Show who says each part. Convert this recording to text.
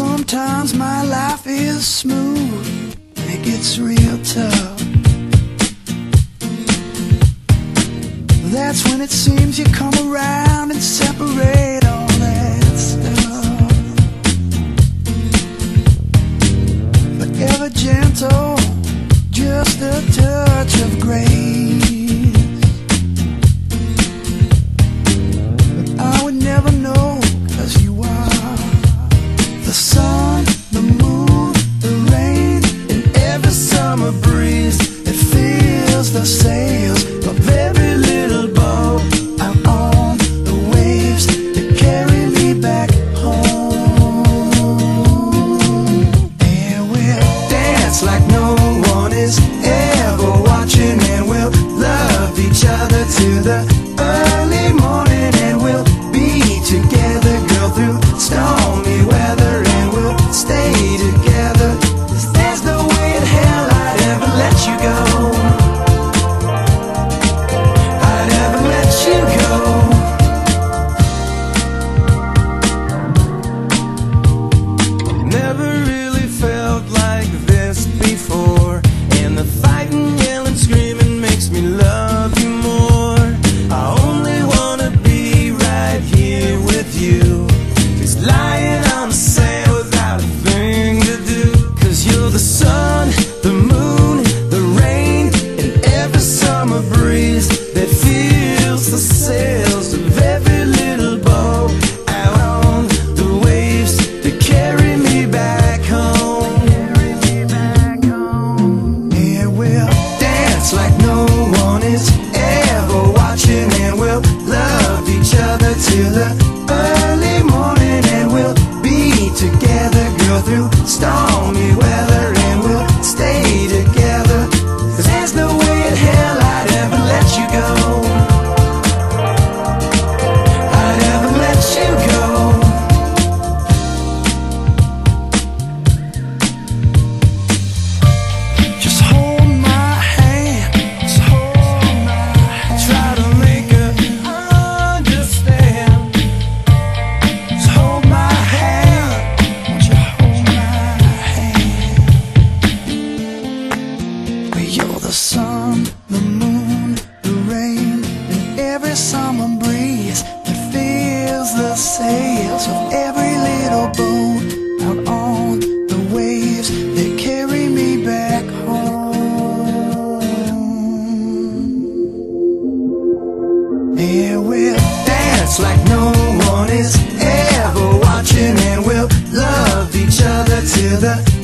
Speaker 1: Sometimes my life is smooth, and it gets real tough. That's when it seems you come around and separate all that stuff. But ever gentle, just a touch of grace. the. the moon, the rain, and every summer breeze that fills the sails of every little boat out on the waves that carry me back home. And we'll dance like no one is ever watching, and we'll love each other till the